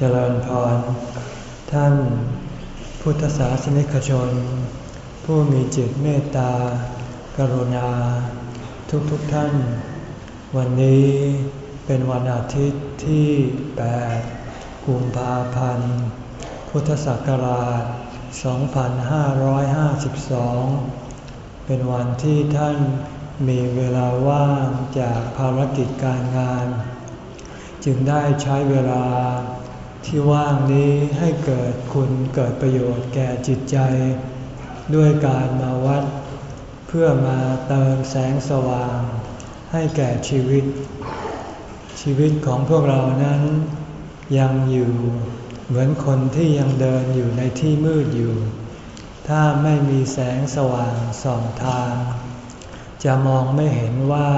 เจริญพร ท่านพุทธศาสนิกชน ผู้มีจิตเมตตา กรุณา ทุกๆทท่าน วันนี้เป็นวันอาทิตย์ที่ 8 กุมภาพันธ์ พุทธศักราช 2552 เป็นวันที่ท่านมีเวลาว่างจากภารกิจการงาน จึงได้ใช้เวลา ที่ว่างนี้ให้เกิดคุณเกิดประโยชน์แก่จิตใจ ด้วยการมาวัด เพื่อมาเติมแสงสว่าง ให้แก่ชีวิต ชีวิตของพวกเรานั้น ยังอยู่เหมือนคนที่ยังเดินอยู่ในที่มืดอยู่ ถ้าไม่มีแสงสว่างส่องทาง จะมองไม่เห็นว่า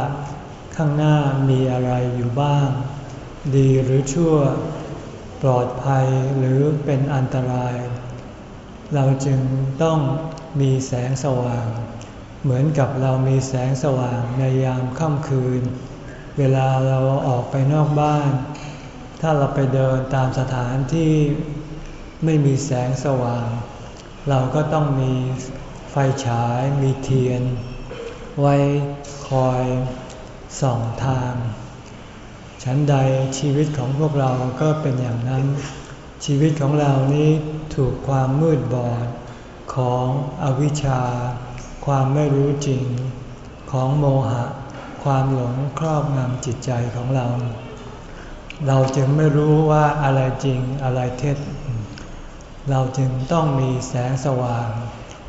ข้างหน้ามีอะไรอยู่บ้าง ดีหรือชั่ว ปลอดภัยหรือเป็นอันตราย เราจึงต้องมีแสงสว่าง เหมือนกับเรามีแสงสว่างในยามค่ำคืน เวลาเราออกไปนอกบ้าน ถ้าเราไปเดินตามสถานที่ไม่มีแสงสว่าง เราก็ต้องมีไฟฉายมีเทียน ไว้คอยส่องทาง ฉันใดชีวิตของพวกเราก็เป็นอย่างนั้น ชีวิตของเรานี้ถูกความมืดบอดของอวิชชา ความไม่รู้จริง ของโมหะ ความหลงครอบงำจิตใจของเรา เราจึงไม่รู้ว่าอะไรจริงอะไรเท็จ เราจึงต้องมีแสงสว่าง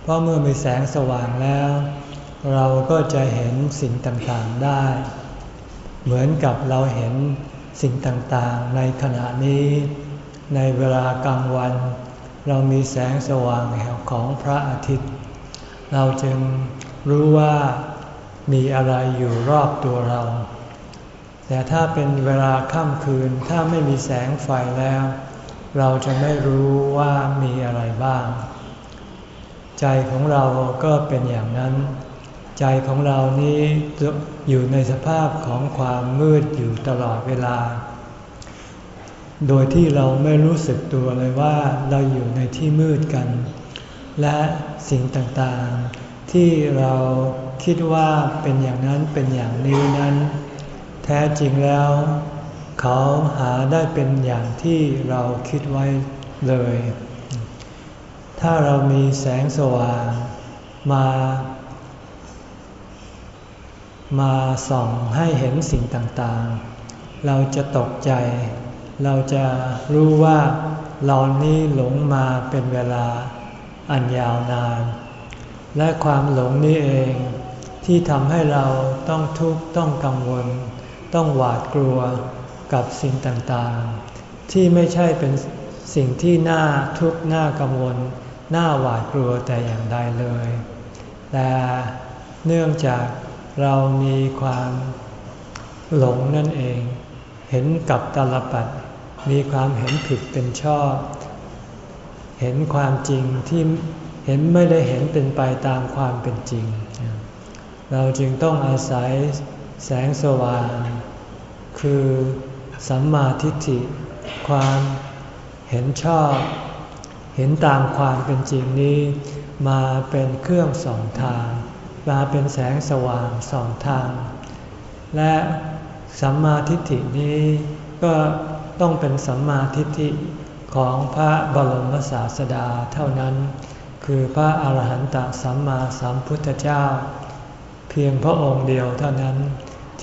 เพราะเมื่อมีแสงสว่างแล้ว เราก็จะเห็นสิ่งต่างๆได้ เหมือนกับเราเห็นสิ่งต่างๆ ในขณะนี้ ในเวลากลางวัน เรามีแสงสว่างแห่งของพระอาทิตย์ เราจึงรู้ว่ามีอะไรอยู่รอบตัวเรา แต่ถ้าเป็นเวลาค่ำคืนถ้าไม่มีแสงไฟแล้ว เราจะไม่รู้ว่ามีอะไรบ้าง ใจของเราก็เป็นอย่างนั้น ใจของเรานี้อยู่ในสภาพของความมืดอยู่ตลอดเวลา โดยที่เราไม่รู้สึกตัวเลยว่าเราอยู่ในที่มืดกัน และสิ่งต่างๆ ที่เราคิดว่าเป็นอย่างนั้นเป็นอย่างนี้นั้น แท้จริงแล้ว เขาหาได้เป็นอย่างที่เราคิดไว้เลย ถ้าเรามีแสงสว่างมา มาส่องให้เห็นสิ่งต่างๆ เราจะตกใจ เราจะรู้ว่าเรานี้หลงมาเป็นเวลาอันยาวนาน และความหลงนี้เอง ที่ทำให้เราต้องทุกข์ต้องกังวล ต้องหวาดกลัวกับสิ่งต่างๆ ที่ไม่ใช่เป็นสิ่งที่น่าทุกข์น่ากังวล น่าหวาดกลัวแต่อย่างใดเลย แต่เนื่องจาก เรามีความหลงนั่นเอง เห็นกับตลปัดมีความเห็นผิดเป็นชอบ เห็นความจริงที่เห็นไม่ได้เห็นเป็นไปตามความเป็นจริง เราจึงต้องอาศัยแสงสว่าง คือสัมมาทิฏฐิ ความเห็นชอบ เห็นตามความเป็นจริงนี้ มาเป็นเครื่องส่องทาง มาเป็นแสงสว่างสองทาง และสัมมาทิฏฐินี้ก็ต้องเป็นสัมมาทิฏฐิของพระบรมศาสดาเท่านั้น คือพระอาหารหันตสัมมาสัมพุทธเจ้า เพียงพระองค์เดียวเท่านั้น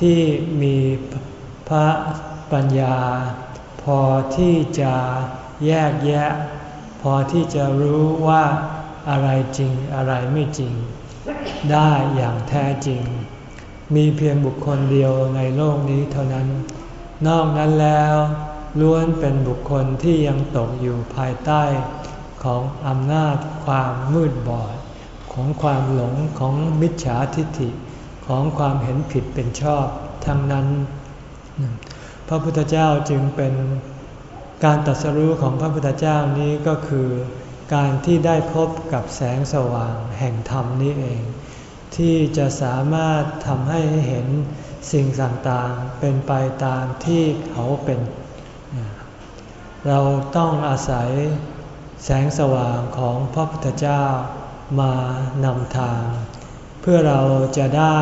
ที่มีพระปัญญา พอที่จะแยกแยะ พอที่จะรู้ว่าอะไรจริงอะไรไม่จริง ได้อย่างแท้จริง มีเพียงบุคคลเดียวในโลกนี้เท่านั้น นอกนั้นแล้วล้วนเป็นบุคคลที่ยังตกอยู่ภายใต้ของอำนาจความมืดบอด ของความหลงของมิจฉาทิฏฐิของความเห็นผิดเป็นชอบทั้งนั้น พระพุทธเจ้าจึงเป็นการตัดสรู้ของพระพุทธเจ้านี้ก็คือ การที่ได้พบกับแสงสว่างแห่งธรรมนี้เอง ที่จะสามารถทำให้เห็นสิ่งต่างๆ เป็นไปตามที่เขาเป็น เราต้องอาศัยแสงสว่างของพระพุทธเจ้ามานำทาง เพื่อเราจะได้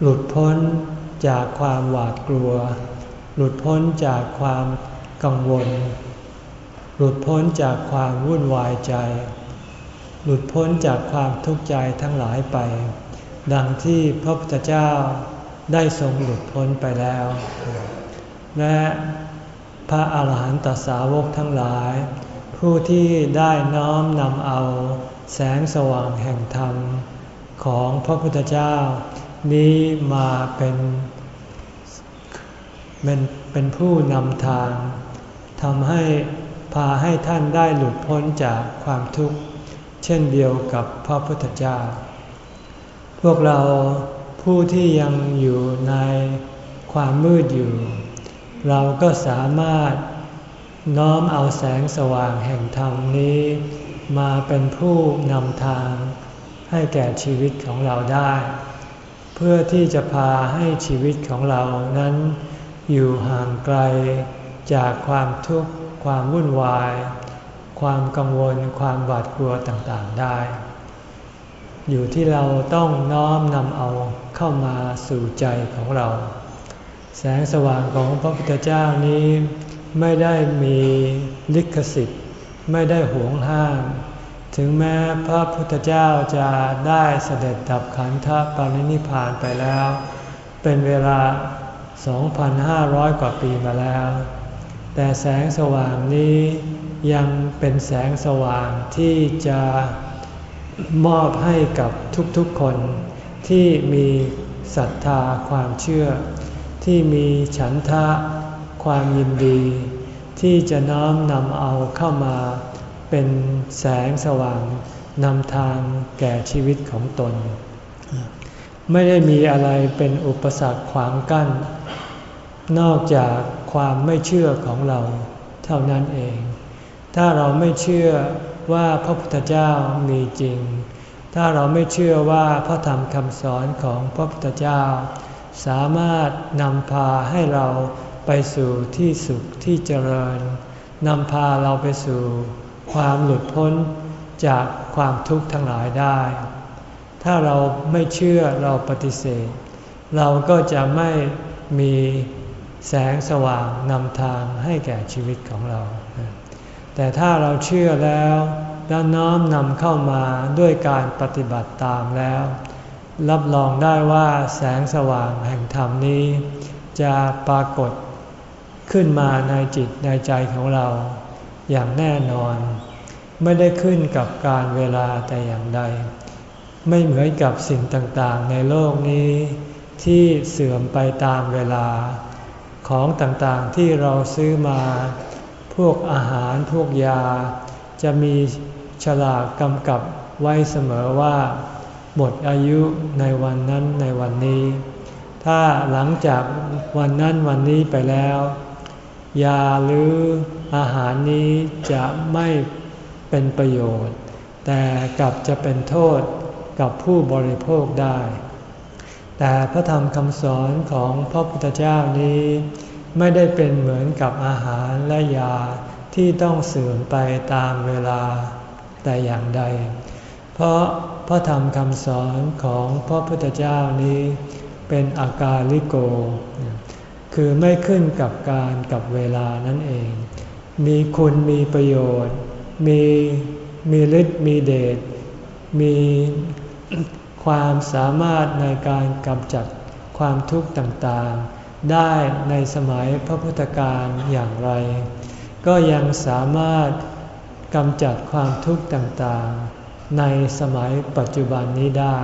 หลุดพ้นจากความหวาดกลัว หลุดพ้นจากความกังวล หลุดพ้นจากความวุ่นวายใจ หลุดพ้นจากความทุกข์ใจทั้งหลายไป ดังที่พระพุทธเจ้าได้ทรงหลุดพ้นไปแล้ว และพระอาหารหันตสาวกทั้งหลาย ผู้ที่ได้น้อมนำเอาแสงสว่างแห่งธรรม ของพระพุทธเจ้า นี้มาเป็นเป็นเป็นผู้นำทางทำให้พาให้ท่านได้หลุดพ้นจากความทุกข์ เช่นเดียวกับพระพุทธเจ้า พวกเราผู้ที่ยังอยู่ในความมืดอยู่ เราก็สามารถน้อมเอาแสงสว่างแห่งธรรมนี้ มาเป็นผู้นำทางให้แก่ชีวิตของเราได้ เพื่อที่จะพาให้ชีวิตของเรานั้นอยู่ห่างไกลจากความทุกข์ความวุ่นวาย ความกังวลความหวาดกลัวต่างๆได้ อยู่ที่เราต้องน้อมนำเอาเข้ามาสู่ใจของเรา แสงสว่างของพระพุทธเจ้านี้ไม่ได้มีลิขสิทธิ์ ไม่ได้หวงห้าม ถึงแม้พระพุทธเจ้าจะได้เสด็จดับขันธปรินิพานไปแล้ว เป็นเวลา 2,500 กว่าปีมาแล้ว แต่แสงสว่างนี้ ยังเป็นแสงสว่างที่จะมอบให้กับทุกๆคนที่มีศรัทธาความเชื่อ ที่มีฉันทะความยินดี ที่จะน้อมนำเอาเข้ามาเป็นแสงสว่างนำทางแก่ชีวิตของตน ไม่ได้มีอะไรเป็นอุปสรรคขวางกั้น นอกจากความไม่เชื่อของเราเท่านั้นเอง ถ้าเราไม่เชื่อว่าพระพุทธเจ้ามีจริง ถ้าเราไม่เชื่อว่าพระธรรมคำสอนของพระพุทธเจ้า สามารถนำพาให้เราไปสู่ที่สุขที่เจริญนำพาเราไปสู่ความหลุดพ้นจากความทุกข์ทั้งหลายได้ ถ้าเราไม่เชื่อเราปฏิเสธ เราก็จะไม่มีแสงสว่างนำทางให้แก่ชีวิตของเรา แต่ถ้าเราเชื่อแล้วและน้อมนำเข้ามาด้วยการปฏิบัติตามแล้ว รับรองได้ว่าแสงสว่างแห่งธรรมนี้ จะปรากฏขึ้นมาในจิตในใจของเรา อย่างแน่นอน ไม่ได้ขึ้นกับการเวลาแต่อย่างใด ไม่เหมือนกับสิ่งต่างๆ ในโลกนี้ ที่เสื่อมไปตามเวลา ของต่างๆที่เราซื้อมา พวกอาหารพวกยา จะมีฉลากกำกับไว้เสมอว่า หมดอายุในวันนั้นในวันนี้ ถ้าหลังจากวันนั้นวันนี้ไปแล้ว ยาหรืออาหารนี้จะไม่เป็นประโยชน์ แต่กลับจะเป็นโทษกับผู้บริโภคได้ แต่พระธรรมคำสอนของพระพุทธเจ้านี้ ไม่ได้เป็นเหมือนกับอาหารและยาที่ต้องเสื่อมไปตามเวลาแต่อย่างใด เพราะพระธรรมคำสอนของพระพุทธเจ้านี้เป็นอากาลิโก คือไม่ขึ้นกับการกับเวลานั่นเอง มีคุณมีประโยชน์ มีมีฤทธิ์มีเดช มีความสามารถในการกำจัดความทุกข์ต่างๆ ได้ในสมัยพระพุทธการอย่างไร ก็ยังสามารถกำจัดความทุกข์ต่างๆ ในสมัยปัจจุบันนี้ได้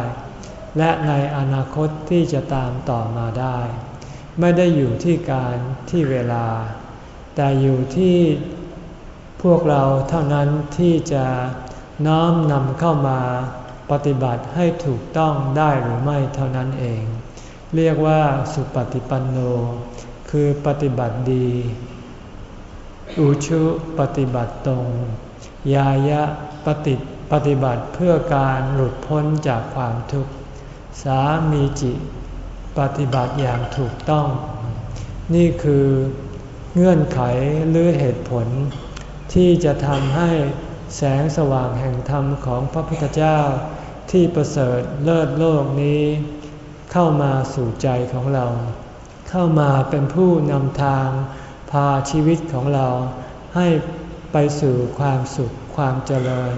และในอนาคตที่จะตามต่อมาได้ ไม่ได้อยู่ที่การที่เวลา แต่อยู่ที่พวกเราเท่านั้นที่จะน้อมนำเข้ามาปฏิบัติให้ถูกต้องได้หรือไม่เท่านั้นเอง เรียกว่าสุปฏิปันโน คือปฏิบัติดี อุชุปฏิบัติตรง ยายะปฏิปฏิบัติเพื่อการหลุดพ้นจากความทุกข์ สามีจิปฏิบัติอย่างถูกต้อง นี่คือเงื่อนไขหรือเหตุผล ที่จะทำให้แสงสว่างแห่งธรรมของพระพุทธเจ้าที่ประเสริฐเลิศโลกนี้ เข้ามาสู่ใจของเรา เข้ามาเป็นผู้นำทางพาชีวิตของเรา ให้ไปสู่ความสุขความเจริญ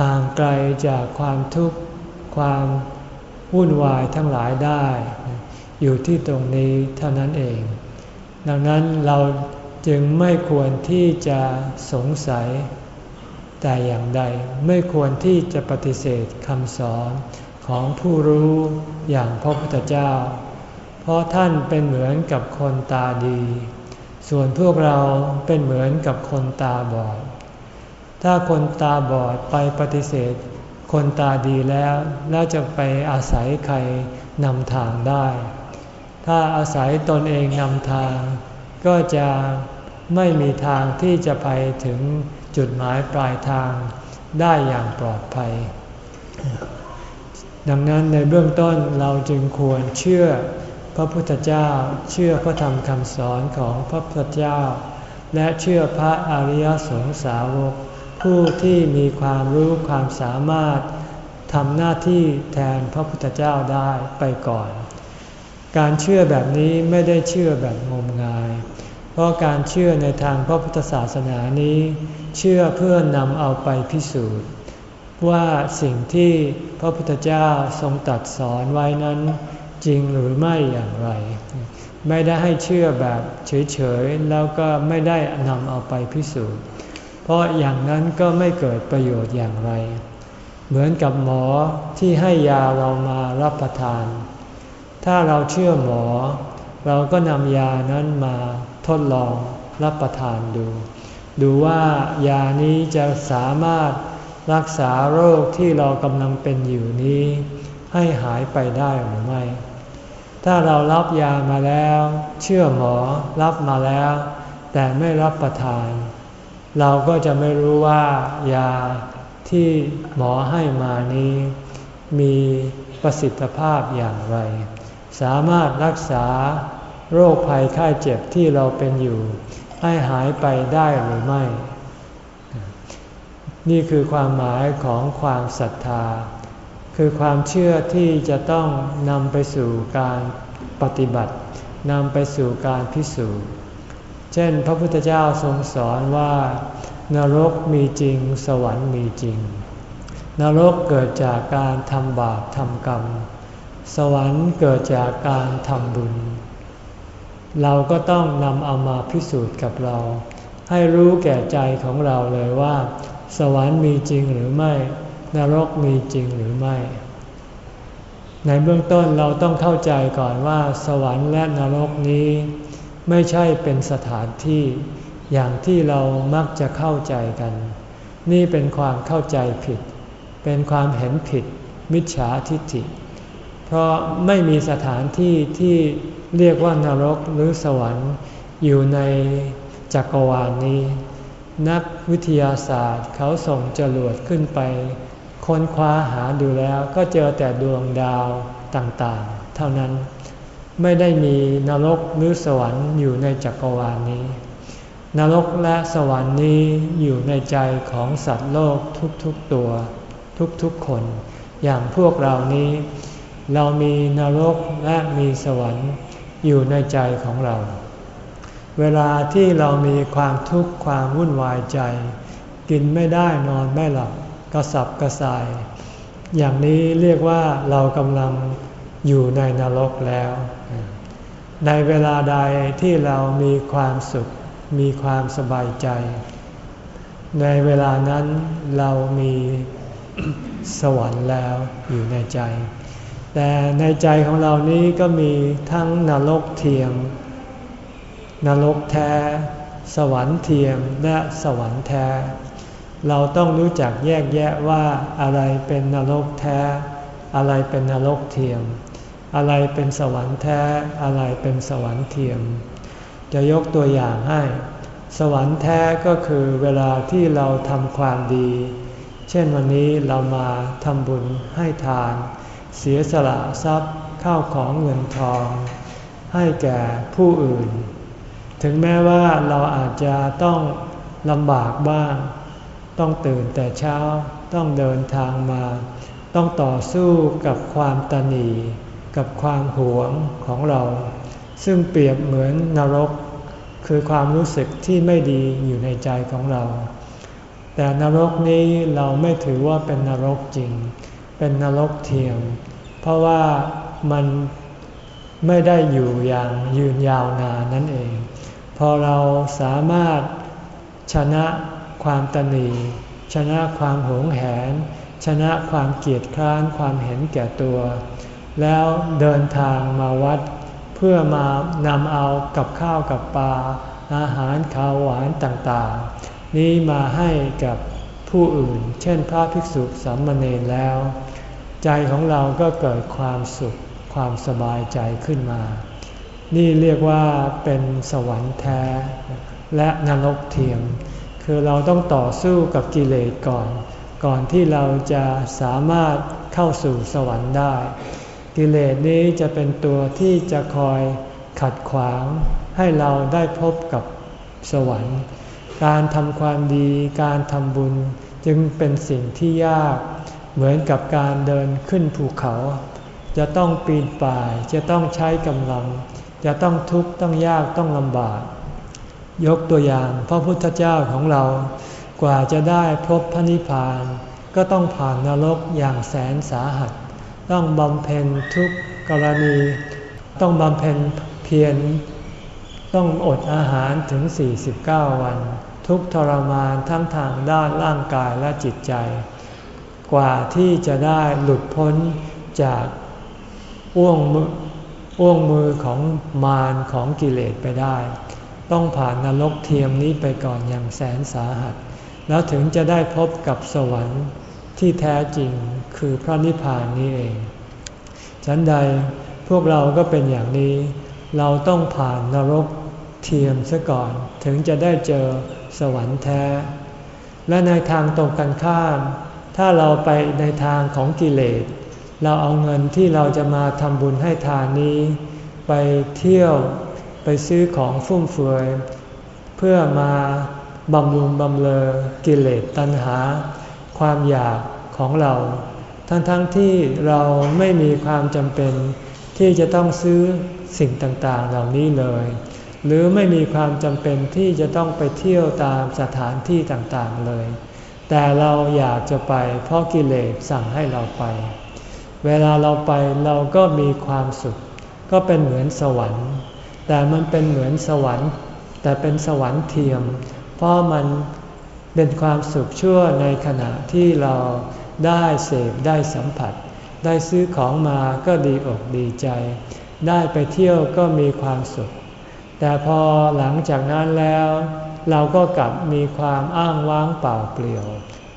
ห่างไกลจากความทุกข์ความวุ่นวายทั้งหลายได้ อยู่ที่ตรงนี้เท่านั้นเอง ดังนั้นเราจึงไม่ควรที่จะสงสัยแต่อย่างใดไม่ควรที่จะปฏิเสธคำสอน ของผู้รู้อย่างพระพุทธเจ้า เพราะท่านเป็นเหมือนกับคนตาดี ส่วนพวกเราเป็นเหมือนกับคนตาบอด ถ้าคนตาบอดไปปฏิเสธ คนตาดีแล้วแล้วจะไปอาศัยใครนำทางได้ ถ้าอาศัยตนเองนำทาง ก็จะไม่มีทางที่จะไปถึงจุดหมายปลายทางได้อย่างปลอดภัย ดังนั้นในเบื้องต้นเราจึงควรเชื่อพระพุทธเจ้า เชื่อพระธรรมคำสอนของพระพุทธเจ้า และเชื่อพระอริยสงสาวก ผู้ที่มีความรู้ความสามารถทำหน้าที่แทนพระพุทธเจ้าได้ไปก่อน การเชื่อแบบนี้ไม่ได้เชื่อแบบงมงาย เพราะการเชื่อในทางพระพุทธศาสนานี้ เชื่อเพื่อนำเอาไปพิสูจน์ ว่าสิ่งที่พระพุทธเจ้าทรงตัดสอนไว้นั้นจริงหรือไม่อย่างไร ไม่ได้ให้เชื่อแบบเฉยๆ แล้วก็ไม่ได้นำเอาไปพิสูจน์ เพราะอย่างนั้นก็ไม่เกิดประโยชน์อย่างไร เหมือนกับหมอที่ให้ยาเรามารับประทาน ถ้าเราเชื่อหมอ เราก็นำยานั้นมาทดลองรับประทานดู ดูว่ายานี้จะสามารถ รักษาโรคที่เรากำลังเป็นอยู่นี้ ให้หายไปได้หรือไม่ ถ้าเรารับยามาแล้ว เชื่อหมอรับมาแล้ว แต่ไม่รับประทาน เราก็จะไม่รู้ว่ายาที่หมอให้มานี้ มีประสิทธิภาพอย่างไร สามารถรักษาโรคภัยไข้เจ็บที่เราเป็นอยู่ ให้หายไปได้หรือไม่ นี่คือความหมายของความศรัทธา คือความเชื่อที่จะต้องนำไปสู่การปฏิบัตินำไปสู่การพิสูจน์ เช่น พระพุทธเจ้าทรงสอนว่านรกมีจริง สวรรค์มีจริง นรกเกิดจากการทำบาปทำกรรม สวรรค์เกิดจากการทำบุญ เราก็ต้องนำเอามาพิสูจน์กับเรา ให้รู้แก่ใจของเราเลยว่า สวรรค์มีจริงหรือไม่ นรกมีจริงหรือไม่ ในเบื้องต้นเราต้องเข้าใจก่อนว่า สวรรค์และนรกนี้ ไม่ใช่เป็นสถานที่อย่างที่เรามักจะเข้าใจกัน นี่เป็นความเข้าใจผิด เป็นความเห็นผิด มิจฉาทิฏฐิ เพราะไม่มีสถานที่ที่เรียกว่านรกหรือสวรรค์อยู่ในจักรวาลนี้ นักวิทยาศาสตร์เขาส่งจรวดขึ้นไป ค้นคว้าหาดูแล้วก็เจอแต่ดวงดาวต่างๆ เท่านั้นไม่ได้มีนรกหรือสวรรค์อยู่ในจักรวาลนนี้ นรกและสวรรค์นี้อยู่ในใจของสัตว์โลกทุกๆตัว ทุกๆคน อย่างพวกเรานี้ เรามีนรกและมีสวรรค์อยู่ในใจของเรา เวลาที่เรามีความทุกข์ความวุ่นวายใจ กินไม่ได้นอนไม่หลับกระสับกระส่าย อย่างนี้เรียกว่าเรากำลังอยู่ในนรกแล้ว ในเวลาใดที่เรามีความสุข มีความสบายใจ ในเวลานั้นเรามีสวรรค์แล้วอยู่ในใจ แต่ในใจของเรานี้ก็มีทั้งนรกเทียม นรกแท้ สวรรค์เทียมและสวรรค์แท้ เราต้องรู้จักแยกแยะว่าอะไรเป็นนรกแท้ อะไรเป็นนรกเทียม อะไรเป็นสวรรค์แท้ อะไรเป็นสวรรค์เทียม จะยกตัวอย่างให้ สวรรค์แท้ก็คือเวลาที่เราทำความดี เช่นวันนี้เรามาทำบุญให้ทาน เสียสละทรัพย์ข้าวของเงินทอง ให้แก่ผู้อื่น ถึงแม้ว่าเราอาจจะต้องลำบากบ้าง ต้องตื่นแต่เช้า ต้องเดินทางมา ต้องต่อสู้กับความตนี กับความหวงของเรา ซึ่งเปรียบเหมือนนรก คือความรู้สึกที่ไม่ดีอยู่ในใจของเรา แต่นรกนี้เราไม่ถือว่าเป็นนรกจริง เป็นนรกเทียม เพราะว่ามันไม่ได้อยู่อย่างยืนยาวนานนั่นเอง พอเราสามารถชนะความตนีชนะความหงแหน ชนะความเกียดคร้านความเห็นแก่ตัว แล้วเดินทางมาวัด เพื่อมานำเอากับข้าวกับปลาอาหารข้าวหวานต่างๆ นี้มาให้กับผู้อื่น เช่นพระภิกษุสามเณรแล้ว ใจของเราก็เกิดความสุขความสบายใจขึ้นมา นี่เรียกว่าเป็นสวรรค์แท้ และนรกเทียม คือเราต้องต่อสู้กับกิเลสก่อน ก่อนที่เราจะสามารถเข้าสู่สวรรค์ได้ กิเลสนี้จะเป็นตัวที่จะคอยขัดขวางให้เราได้พบกับสวรรค์ การทำความดี การทำบุญจึงเป็นสิ่งที่ยาก เหมือนกับการเดินขึ้นภูเขา จะต้องปีนป่าย จะต้องใช้กำลัง จะต้องทุกข์ต้องยากต้องลำบาก ยกตัวอย่างพระพุทธเจ้าของเรากว่าจะได้พบพระนิพพาน ก็ต้องผ่านนรกอย่างแสนสาหัส ต้องบำเพ็ญทุกกรณี ต้องบำเพ็ญเพียรต้องอดอาหารถึง 49 วัน ทุกทรมานทั้งทางด้านร่างกายและจิตใจ กว่าที่จะได้หลุดพ้นจากอ้วงมื อ้วงมือของมารของกิเลสไปได้ ต้องผ่านนรกเทียมนี้ไปก่อนอย่างแสนสาหัส แล้วถึงจะได้พบกับสวรรค์ที่แท้จริงคือพระนิพพานนี้เอง ฉันใดพวกเราก็เป็นอย่างนี้ เราต้องผ่านนรกเทียมซะก่อน ถึงจะได้เจอสวรรค์แท้ และในทางตรงกันข้าม ถ้าเราไปในทางของกิเลส เราเอาเงินที่เราจะมาทำบุญให้ทานนี้ ไปเที่ยวไปซื้อของฟุ่มเฟือย เพื่อมาบำรุงบำเลอกิเลสตัณหา ความอยากของเรา ทั้งๆทที่เราไม่มีความจำเป็นที่จะต้องซื้อสิ่งต่างๆ เหล่านี้เลย หรือไม่มีความจำเป็นที่จะต้องไปเที่ยวตามสถานที่ต่างๆเลย แต่เราอยากจะไปเพราะกิเลสสั่งให้เราไป เวลาเราไปเราก็มีความสุข ก็เป็นเหมือนสวรรค์ แต่มันเป็นเหมือนสวรรค์ แต่เป็นสวรรค์เทียม เพราะมันเป็นความสุขชั่วในขณะที่เราได้เสพได้สัมผัส ได้ซื้อของมาก็ดีอกดีใจ ได้ไปเที่ยวก็มีความสุข แต่พอหลังจากนั้นแล้ว เราก็กลับมีความอ้างว้างเปล่าเปลี่ยว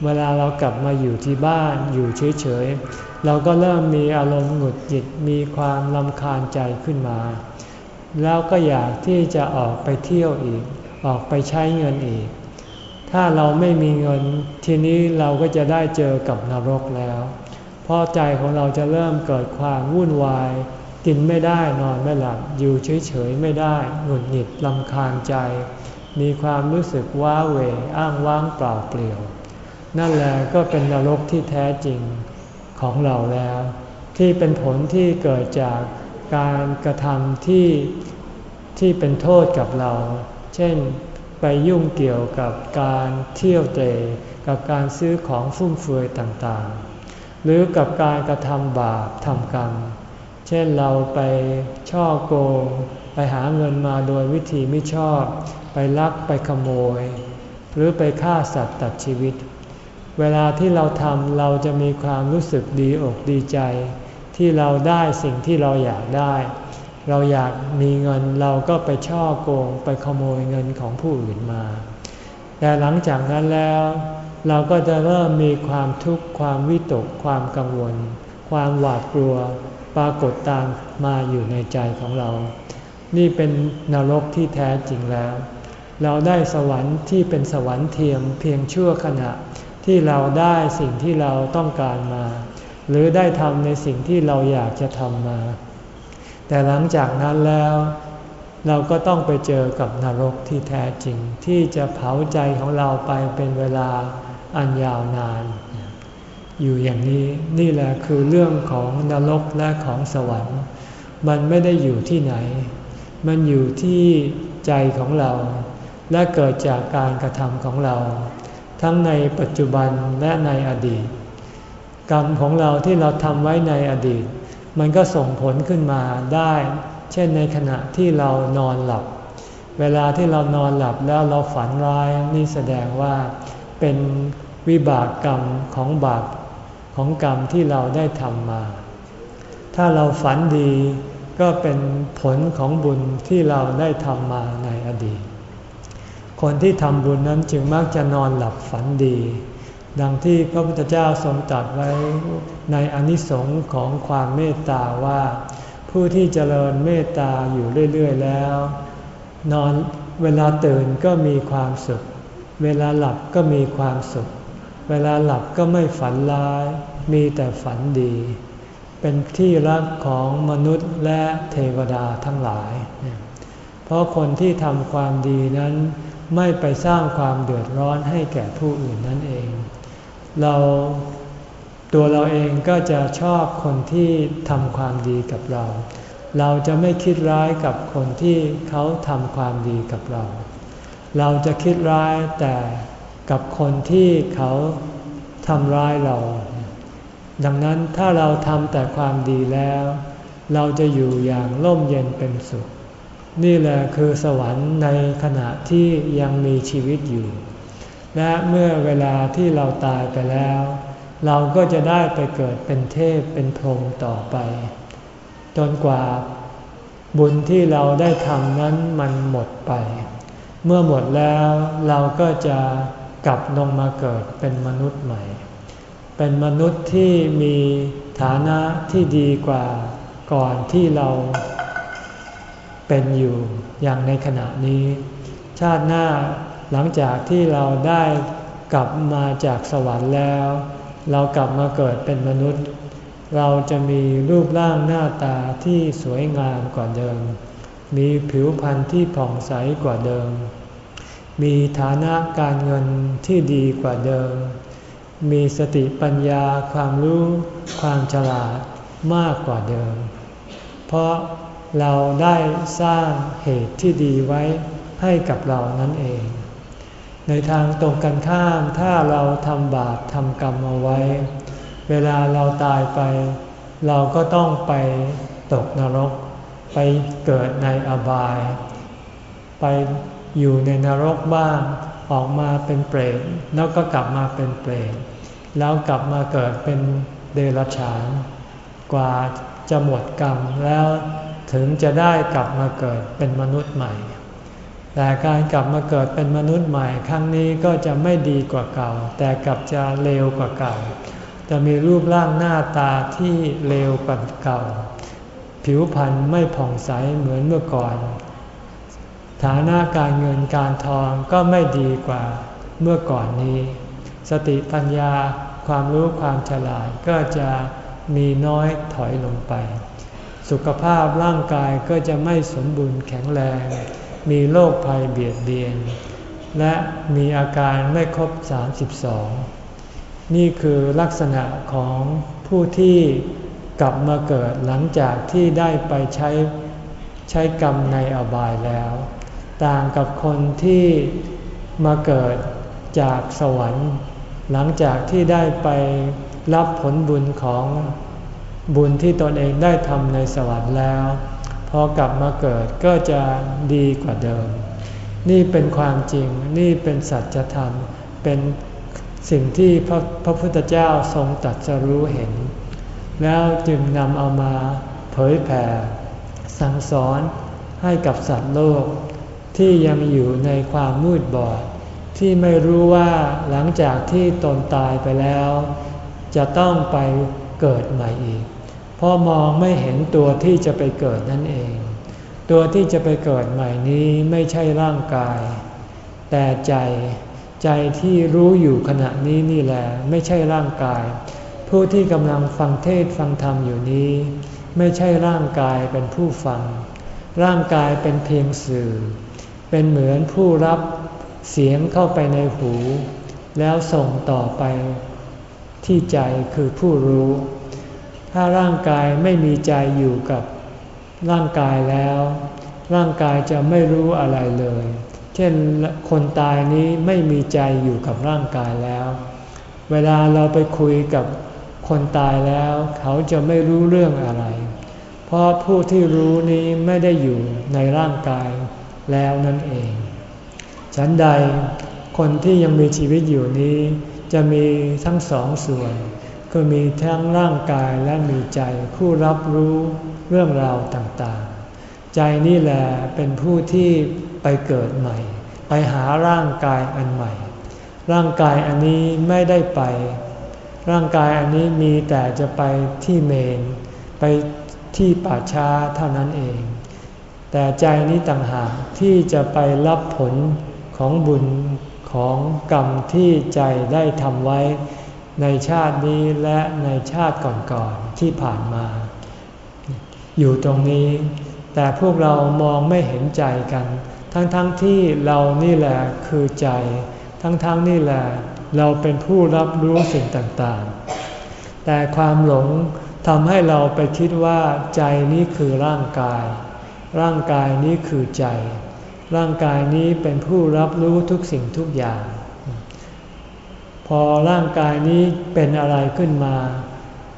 เวลาเรากลับมาอยู่ที่บ้านอยู่เฉย เราก็เริ่มมีอารมณ์หงุดหงิดมีความลำคาญใจขึ้นมา แล้วก็อยากที่จะออกไปเที่ยวอีก ออกไปใช้เงินอีก ถ้าเราไม่มีเงินทีนี้เราก็จะได้เจอกับนรกแล้วเพราะใจของเราจะเริ่มเกิดความวุ่นวาย กินไม่ได้นอนไม่หลับอยู่เฉยๆไม่ได้หงุดหงิดลำคาญใจ มีความรู้สึกว้าเหวอ้างว้างเปล่าเปลี่ยว นั่นแหละก็เป็นนรกที่แท้จริง ของเราแล้ว ที่เป็นผลที่เกิดจากการกระทำที่ที่เป็นโทษกับเรา เช่นไปยุ่งเกี่ยวกับการเที่ยวเตะกับการซื้อของฟุ่มเฟือยต่างๆ หรือกับการกระทำบาปทำกรรม เช่นเราไปช่อโกง ไปหาเงินมาโดยวิธีไม่ชอบ ไปลักไปขโมย หรือไปฆ่าสัตว์ตัดชีวิต เวลาที่เราทำเราจะมีความรู้สึกดีอกดีใจ ที่เราได้สิ่งที่เราอยากได้ เราอยากมีเงินเราก็ไปช่อโกงไปขโมยเงินของผู้อื่นมา แต่หลังจากนั้นแล้ว เราก็จะเริ่มมีความทุกข์ความวิตกความกังวล ความหวาดกลัวปรากฏตามมาอยู่ในใจของเรา นี่เป็นนรกที่แท้จริงแล้ว เราได้สวรรค์ที่เป็นสวรรค์เทียมเพียงชั่วขณะ ที่เราได้สิ่งที่เราต้องการมา หรือได้ทำในสิ่งที่เราอยากจะทำมา แต่หลังจากนั้นแล้ว เราก็ต้องไปเจอกับนรกที่แท้จริง ที่จะเผาใจของเราไปเป็นเวลาอันยาวนาน อยู่อย่างนี้นี่แหละคือเรื่องของนรกและของสวรรค์ มันไม่ได้อยู่ที่ไหน มันอยู่ที่ใจของเรา และเกิดจากการกระทำของเรา ทั้งในปัจจุบันและในอดีต กรรมของเราที่เราทำไว้ในอดีต มันก็ส่งผลขึ้นมาได้ เช่นในขณะที่เรานอนหลับ เวลาที่เรานอนหลับแล้วเราฝันร้ายนี่แสดงว่าเป็นวิบากกรรมของบาปของกรรมที่เราได้ทำมา ถ้าเราฝันดีก็เป็นผลของบุญที่เราได้ทำมาในอดีต คนที่ทำบุญนั้นจึงมักจะนอนหลับฝันดี ดังที่พระพุทธเจ้าทรงตรัสไว้ในอนิสงค์ของความเมตตาว่า ผู้ที่เจริญเมตตาอยู่เรื่อย ๆ แล้ว นอนเวลาตื่นก็มีความสุข เวลาหลับก็มีความสุข เวลาหลับก็ไม่ฝันร้าย มีแต่ฝันดี เป็นที่รักของมนุษย์และเทวดาทั้งหลาย เพราะคนที่ทำความดีนั้น ไม่ไปสร้างความเดือดร้อนให้แก่ผู้อื่นนั่นเอง เราตัวเราเองก็จะชอบคนที่ทำความดีกับเรา เราจะไม่คิดร้ายกับคนที่เขาทำความดีกับเรา เราจะคิดร้ายแต่กับคนที่เขาทำร้ายเรา ดังนั้นถ้าเราทำแต่ความดีแล้ว เราจะอยู่อย่างร่มเย็นเป็นสุข นี่แหละคือสวรรค์ในขณะที่ยังมีชีวิตอยู่ และเมื่อเวลาที่เราตายไปแล้ว เราก็จะได้ไปเกิดเป็นเทพเป็นพรหมต่อไป จนกว่าบุญที่เราได้ทำนั้นมันหมดไป เมื่อหมดแล้วเราก็จะกลับลงมาเกิดเป็นมนุษย์ใหม่ เป็นมนุษย์ที่มีฐานะที่ดีกว่าก่อนที่เรา เป็นอยู่อย่างในขณะนี้ ชาติหน้าหลังจากที่เราได้กลับมาจากสวรรค์แล้ว เรากลับมาเกิดเป็นมนุษย์ เราจะมีรูปร่างหน้าตาที่สวยงามกว่าเดิม มีผิวพรรณที่ผ่องใสกว่าเดิม มีฐานะการเงินที่ดีกว่าเดิม มีสติปัญญาความรู้ความฉลาดมากกว่าเดิม เพราะ เราได้สร้างเหตุที่ดีไว้ให้กับเรานั่นเอง ในทางตรงกันข้ามถ้าเราทำบาปทำกรรมเอาไว้ เวลาเราตายไป เราก็ต้องไปตกนรก ไปเกิดในอบาย ไปอยู่ในนรกบ้างออกมาเป็นเปรตแล้วก็กลับมาเป็นเปรตแล้วกลับมาเกิดเป็นเดรัจฉาน กว่าจะหมดกรรมแล้ว ถึงจะได้กลับมาเกิดเป็นมนุษย์ใหม่ แต่การกลับมาเกิดเป็นมนุษย์ใหม่ครั้งนี้ก็จะไม่ดีกว่าเก่า แต่กลับจะเลวกว่าเก่า จะมีรูปร่างหน้าตาที่เลวกว่าเก่า ผิวพรรณไม่ผ่องใสเหมือนเมื่อก่อน ฐานะการเงินการทองก็ไม่ดีกว่าเมื่อก่อนนี้ สติปัญญาความรู้ความฉลาดก็จะมีน้อยถอยลงไป สุขภาพร่างกายก็จะไม่สมบูรณ์แข็งแรง มีโรคภัยเบียดเบียน และมีอาการไม่ครบ 32 นี่คือลักษณะของผู้ที่กลับมาเกิดหลังจากที่ได้ไปใช้ใช้กรรมในอบายแล้ว ต่างกับคนที่มาเกิดจากสวรรค์ หลังจากที่ได้ไปรับผลบุญของ บุญที่ตนเองได้ทำในสวรรค์แล้ว พอกลับมาเกิดก็จะดีกว่าเดิม นี่เป็นความจริงนี่เป็นสัจธรรม เป็นสิ่งที่พระพระพุทธเจ้าทรงตัดสรู้เห็น แล้วจึงนำเอามาเผยแผ่ สั่งสอนให้กับสัตว์โลก ที่ยังอยู่ในความมืดบอด ที่ไม่รู้ว่าหลังจากที่ตนตายไปแล้ว จะต้องไปเกิดใหม่อีก เพราะมองไม่เห็นตัวที่จะไปเกิดนั่นเอง ตัวที่จะไปเกิดใหม่นี้ไม่ใช่ร่างกาย แต่ใจใจที่รู้อยู่ขณะนี้นี่แหละไม่ใช่ร่างกาย ผู้ที่กำลังฟังเทศฟังธรรมอยู่นี้ ไม่ใช่ร่างกายเป็นผู้ฟัง ร่างกายเป็นเพียงสื่อ เป็นเหมือนผู้รับเสียงเข้าไปในหู แล้วส่งต่อไปที่ใจคือผู้รู้ ถ้าร่างกายไม่มีใจอยู่กับร่างกายแล้ว ร่างกายจะไม่รู้อะไรเลย เช่นคนตายนี้ไม่มีใจอยู่กับร่างกายแล้ว เวลาเราไปคุยกับคนตายแล้ว เขาจะไม่รู้เรื่องอะไร เพราะผู้ที่รู้นี้ไม่ได้อยู่ในร่างกายแล้วนั่นเอง ฉันใดคนที่ยังมีชีวิตอยู่นี้ จะมีทั้งสองส่วน คือมีทั้งร่างกายและมีใจผู้รับรู้เรื่องราวต่างๆ ใจนี่แหละเป็นผู้ที่ไปเกิดใหม่ ไปหาร่างกายอันใหม่ ร่างกายอันนี้ไม่ได้ไป ร่างกายอันนี้มีแต่จะไปที่เมน ไปที่ป่าช้าเท่านั้นเอง แต่ใจนี้ต่างหากที่จะไปรับผลของบุญของกรรมที่ใจได้ทำไว้ ในชาตินี้และในชาติก่อนๆที่ผ่านมา อยู่ตรงนี้ แต่พวกเรามองไม่เห็นใจกัน ทั้งๆทที่เรานี่แหละคือใจ ทั้งๆทนี่แหละเราเป็นผู้รับรู้สิ่งต่างๆ แต่ความหลงทำให้เราไปคิดว่าใจนี้คือร่างกาย ร่างกายนี้คือใจ ร่างกายนี้เป็นผู้รับรู้ทุกสิ่งทุกอย่าง พอร่างกายนี้เป็นอะไรขึ้นมา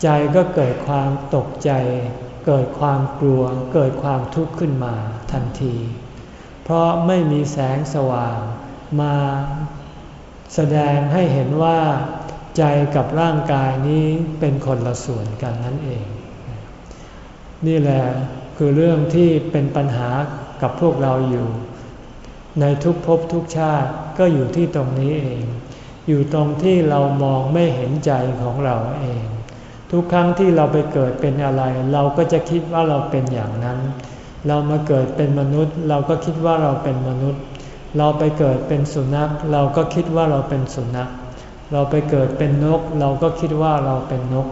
ใจก็เกิดความตกใจ เกิดความกลัว เกิดความทุกข์ขึ้นมาทันที เพราะไม่มีแสงสว่างมาแสดงให้เห็นว่า ใจกับร่างกายนี้เป็นคนละส่วนกันนั่นเอง นี่แหละคือเรื่องที่เป็นปัญหากับพวกเราอยู่ ในทุกภพทุกชาติก็อยู่ที่ตรงนี้เอง อยู่ตรงที่เรามองไม่เห็นใจของเราเอง ทุกครั้งที่เราไปเกิดเป็นอะไร เราก็จะคิดว่าเราเป็นอย่างนั้น เรามาเกิดเป็นมนุษย์ เราก็คิดว่าเราเป็นมนุษย์ เราไปเกิดเป็นสุนัข เราก็คิดว่าเราเป็นสุนัข เราไปเกิดเป็นนก เราก็คิดว่าเราเป็นนก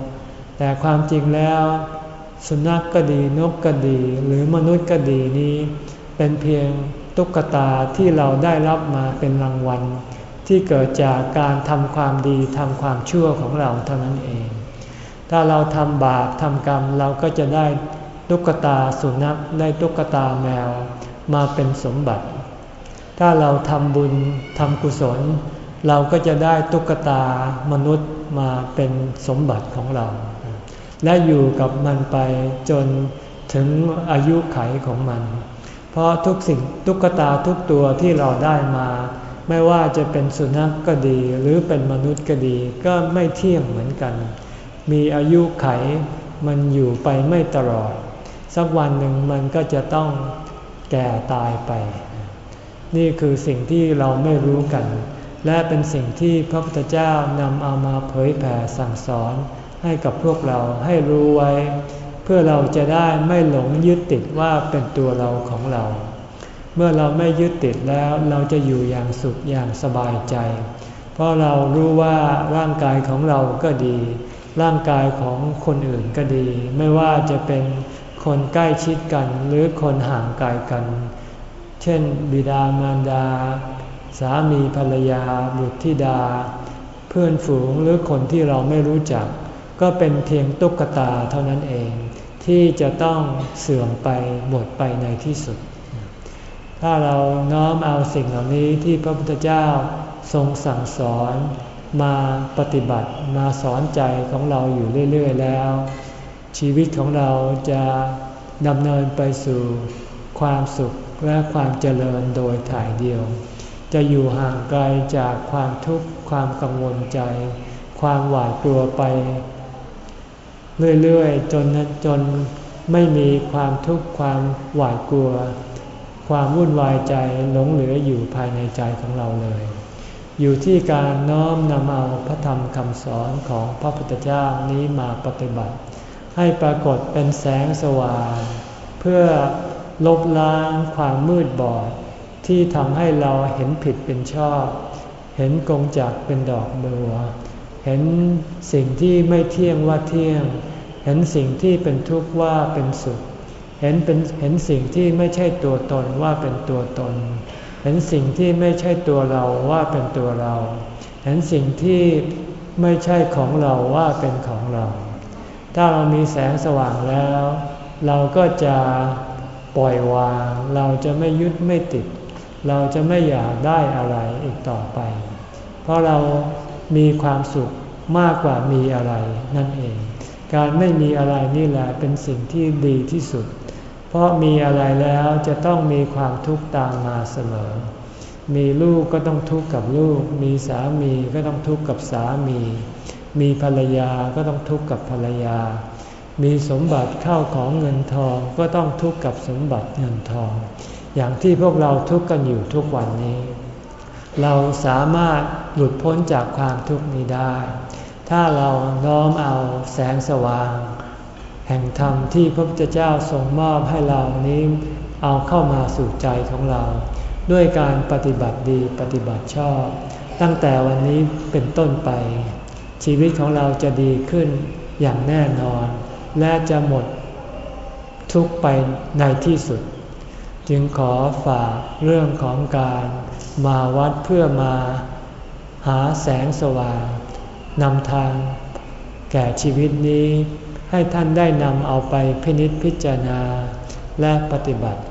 แต่ความจริงแล้ว สุนัขกก็ดีนกก็ดี หรือมนุษย์ก็ดีนี้ เป็นเพียงตุ๊กตาที่เราได้รับมาเป็นรางวัล ที่เกิดจากการทำความดีทำความชั่วของเราเท่านั้นเอง ถ้าเราทำบาปทำกรรมเราก็จะได้ตุ๊กตาสุนัขได้ตุ๊กตาแมวมาเป็นสมบัติ ถ้าเราทำบุญทำกุศล เราก็จะได้ตุ๊กตามนุษย์มาเป็นสมบัติของเรา และอยู่กับมันไปจนถึงอายุไขของมัน เพราะทุกสิ่งตุ๊กตาทุกตัวที่เราได้มา ไม่ว่าจะเป็นสุนัขกก็ดี หรือเป็นมนุษย์ก็ดี ก็ไม่เที่ยงเหมือนกัน มีอายุไขมันอยู่ไปไม่ตลอด สักวันหนึ่งมันก็จะต้องแก่ตายไป นี่คือสิ่งที่เราไม่รู้กัน และเป็นสิ่งที่พระพุทธเจ้านำเอามาเผยแผ่สั่งสอนให้กับพวกเราให้รู้ไว้ เพื่อเราจะได้ไม่หลงยึดติดว่าเป็นตัวเราของเรา เมื่อเราไม่ยึดติดแล้วเราจะอยู่อย่างสุขอย่างสบายใจ เพราะเรารู้ว่าร่างกายของเราก็ดี ร่างกายของคนอื่นก็ดี ไม่ว่าจะเป็นคนใกล้ชิดกันหรือคนห่างไกลกัน เช่น บิดามารดา สามีภรรยา บุตรธิดา เพื่อนฝูงหรือคนที่เราไม่รู้จัก ก็เป็นเพียงตุ๊กตาเท่านั้นเอง ที่จะต้องเสื่อมไปหมดไปในที่สุด ถ้าเราน้อมเอาสิ่งเหล่านี้ที่พระพุทธเจ้าทรงสั่งสอนมาปฏิบัติมาสอนใจของเราอยู่เรื่อยๆแล้ว ชีวิตของเราจะดำเนินไปสู่ความสุขและความเจริญโดยถ่ายเดียว จะอยู่ห่างไกลจากความทุกข์ความกังวลใจ ความหวาดกลัวไป เรื่อยๆจนจนไม่มีความทุกข์ความหวาดกลัว ความวุ่นวายใจหลงเหลืออยู่ภายในใจของเราเลย อยู่ที่การน้อมนำเอาพระธรรมคำสอนของพระพุทธเจ้านี้มาปฏิบัติ ให้ปรากฏเป็นแสงสว่าง เพื่อลบล้างความมืดบอด ที่ทำให้เราเห็นผิดเป็นชอบ เห็นกงจักเป็นดอกบัว เห็นสิ่งที่ไม่เที่ยงว่าเที่ยง เห็นสิ่งที่เป็นทุกข์ว่าเป็นสุข เห็นเป็นเห็นสิ่งที่ไม่ใช่ตัวตนว่าเป็นตัวตน เห็นสิ่งที่ไม่ใช่ตัวเราว่าเป็นตัวเรา เห็นสิ่งที่ไม่ใช่ของเราว่าเป็นของเรา ถ้าเรามีแสงสว่างแล้ว เราก็จะปล่อยวาง เราจะไม่ยึดไม่ติด เราจะไม่อยากได้อะไรอีกต่อไป เพราะเรามีความสุขมากกว่ามีอะไรนั่นเอง การไม่มีอะไรนี่แหละเป็นสิ่งที่ดีที่สุด เพราะมีอะไรแล้วจะต้องมีความทุกข์ตามมาเสมอ มีลูกก็ต้องทุกข์กับลูก มีสามีก็ต้องทุกข์กับสามี มีภรรยาก็ต้องทุกข์กับภรรยา มีสมบัติเข้าของเงินทองก็ต้องทุกข์กับสมบัติเงินทอง อย่างที่พวกเราทุกข์กันอยู่ทุกวันนี้ เราสามารถหลุดพ้นจากความทุกข์นี้ได้ ถ้าเราน้อมเอาแสงสว่าง แห่งธรรมที่พระพุทธเจ้าทรงมอบให้เรานี้เอาเข้ามาสู่ใจของเรา ด้วยการปฏิบัติดีปฏิบัติชอบ ตั้งแต่วันนี้เป็นต้นไป ชีวิตของเราจะดีขึ้นอย่างแน่นอน และจะหมดทุกไปในที่สุด จึงขอฝากเรื่องของการมาวัดเพื่อมาหาแสงสว่างนำทางแก่ชีวิตนี้ ให้ท่านได้นำเอาไปพินิจพิจารณา และปฏิบัติ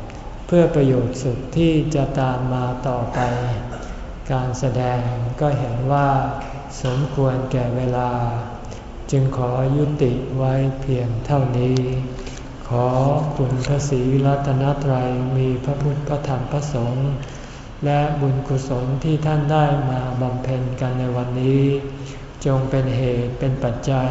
เพื่อประโยชน์สุดที่จะตามมาต่อไป การแสดงก็เห็นว่า สมควรแก่เวลา จึงขอยุติไว้เพียงเท่านี้ ขอคุณพระศรีรัตนตรัยมีพระพุทธพระธรรมพระสงฆ์และบุญกุศลที่ท่านได้มาบำเพ็ญกันในวันนี้ จงเป็นเหตุเป็นปัจจัย